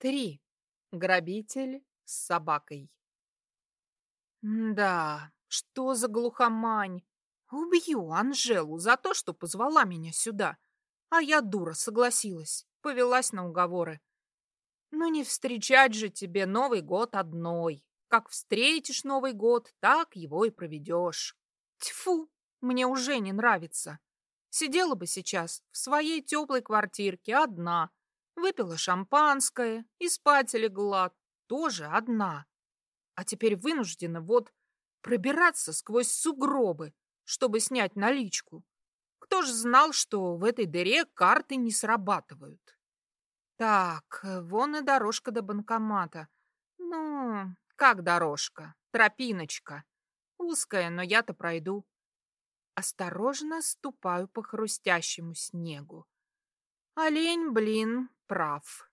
Три. Грабитель с собакой. Да, что за глухомань? Убью Анжелу за то, что позвала меня сюда. А я, дура, согласилась, повелась на уговоры. Ну не встречать же тебе Новый год одной. Как встретишь Новый год, так его и проведешь. Тьфу, мне уже не нравится. Сидела бы сейчас в своей теплой квартирке одна, выпила шампанское и спать легла тоже одна. А теперь вынуждена вот пробираться сквозь сугробы, чтобы снять наличку. Кто ж знал, что в этой дыре карты не срабатывают? Так, вон и дорожка до банкомата. Ну, как дорожка? Тропиночка. Узкая, но я-то пройду. Осторожно ступаю по хрустящему снегу. Олень, блин, прав.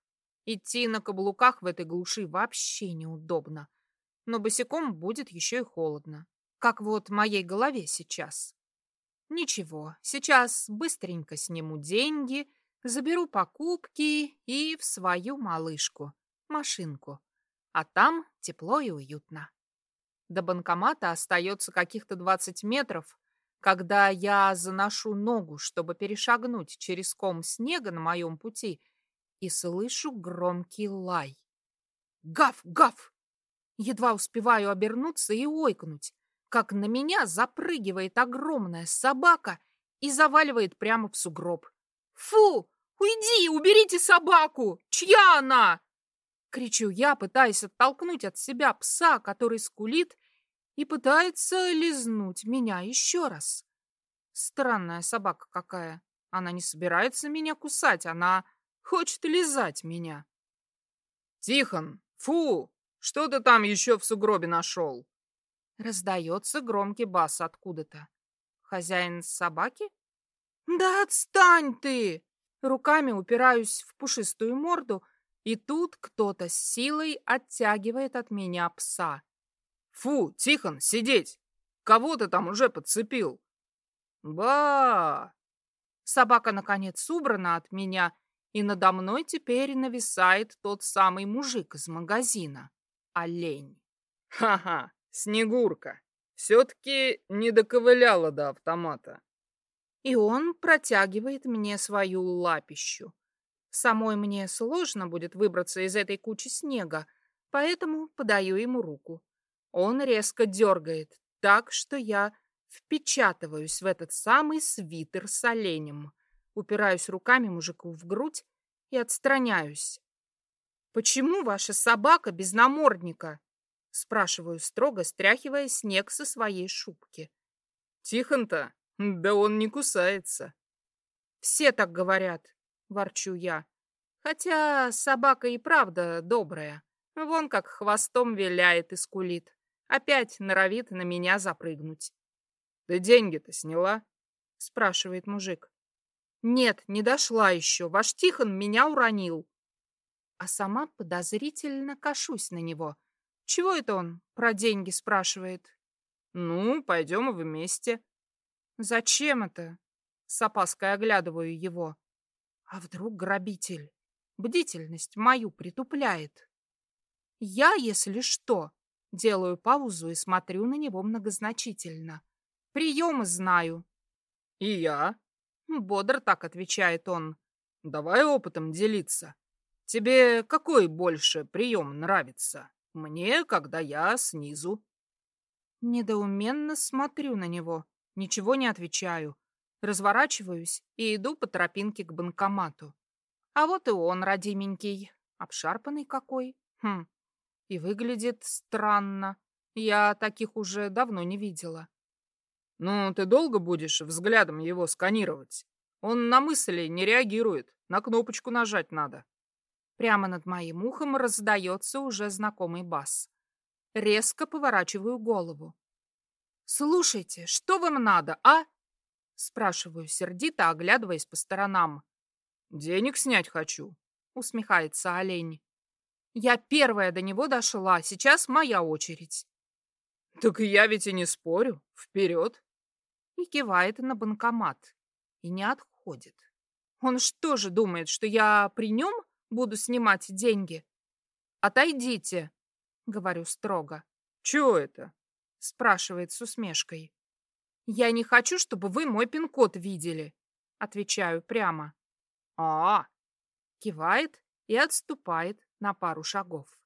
Идти на каблуках в этой глуши вообще неудобно. Но босиком будет еще и холодно. Как вот моей голове сейчас. Ничего, сейчас быстренько сниму деньги, заберу покупки и в свою малышку, машинку. А там тепло и уютно. До банкомата остается каких-то 20 метров, когда я заношу ногу, чтобы перешагнуть через ком снега на моем пути, и слышу громкий лай. Гав, гав! Едва успеваю обернуться и ойкнуть, как на меня запрыгивает огромная собака и заваливает прямо в сугроб. «Фу! Уйди! Уберите собаку! Чья она?» Кричу я, пытаясь оттолкнуть от себя пса, который скулит и пытается лизнуть меня еще раз. Странная собака какая. Она не собирается меня кусать, она хочет лизать меня. «Тихон, фу! Что ты там еще в сугробе нашел?» Раздается громкий бас откуда-то. Хозяин собаки? «Да отстань ты!» Руками упираюсь в пушистую морду, и тут кто-то с силой оттягивает от меня пса. Фу, Тихон, сидеть! Кого ты там уже подцепил? Ба! Собака, наконец, убрана от меня, и надо мной теперь нависает тот самый мужик из магазина. Олень. Ха-ха, Снегурка. Все-таки не доковыляла до автомата. И он протягивает мне свою лапищу. Самой мне сложно будет выбраться из этой кучи снега, поэтому подаю ему руку. Он резко дергает, так что я впечатываюсь в этот самый свитер с оленем, упираюсь руками мужику в грудь и отстраняюсь. «Почему ваша собака без намордника?» Спрашиваю строго, стряхивая снег со своей шубки. «Тихон-то? Да он не кусается». «Все так говорят», — ворчу я. «Хотя собака и правда добрая. Вон как хвостом виляет и скулит. Опять норовит на меня запрыгнуть. «Ты деньги-то сняла?» — спрашивает мужик. «Нет, не дошла еще. Ваш Тихон меня уронил». А сама подозрительно кашусь на него. Чего это он про деньги спрашивает? «Ну, пойдем вместе». «Зачем это?» С опаской оглядываю его. А вдруг грабитель? Бдительность мою притупляет. Я, если что, Делаю паузу и смотрю на него многозначительно. Приемы знаю. И я? Бодро так отвечает он. Давай опытом делиться. Тебе какой больше прием нравится? Мне, когда я снизу. Недоуменно смотрю на него. Ничего не отвечаю. Разворачиваюсь и иду по тропинке к банкомату. А вот и он, родименький. Обшарпанный какой. Хм, и выглядит странно. Я таких уже давно не видела. Ну, ты долго будешь взглядом его сканировать? Он на мысли не реагирует. На кнопочку нажать надо. Прямо над моим ухом раздается уже знакомый бас. Резко поворачиваю голову. «Слушайте, что вам надо, а?» Спрашиваю сердито, оглядываясь по сторонам. «Денег снять хочу», — усмехается олень. Я первая до него дошла, сейчас моя очередь. Так я ведь и не спорю. Вперед. И кивает на банкомат. И не отходит. Он что же думает, что я при нем буду снимать деньги? отойдите, говорю строго. Чего это? спрашивает с усмешкой. Я не хочу, чтобы вы мой пин-код видели, отвечаю прямо. А, кивает и отступает на пару шагов.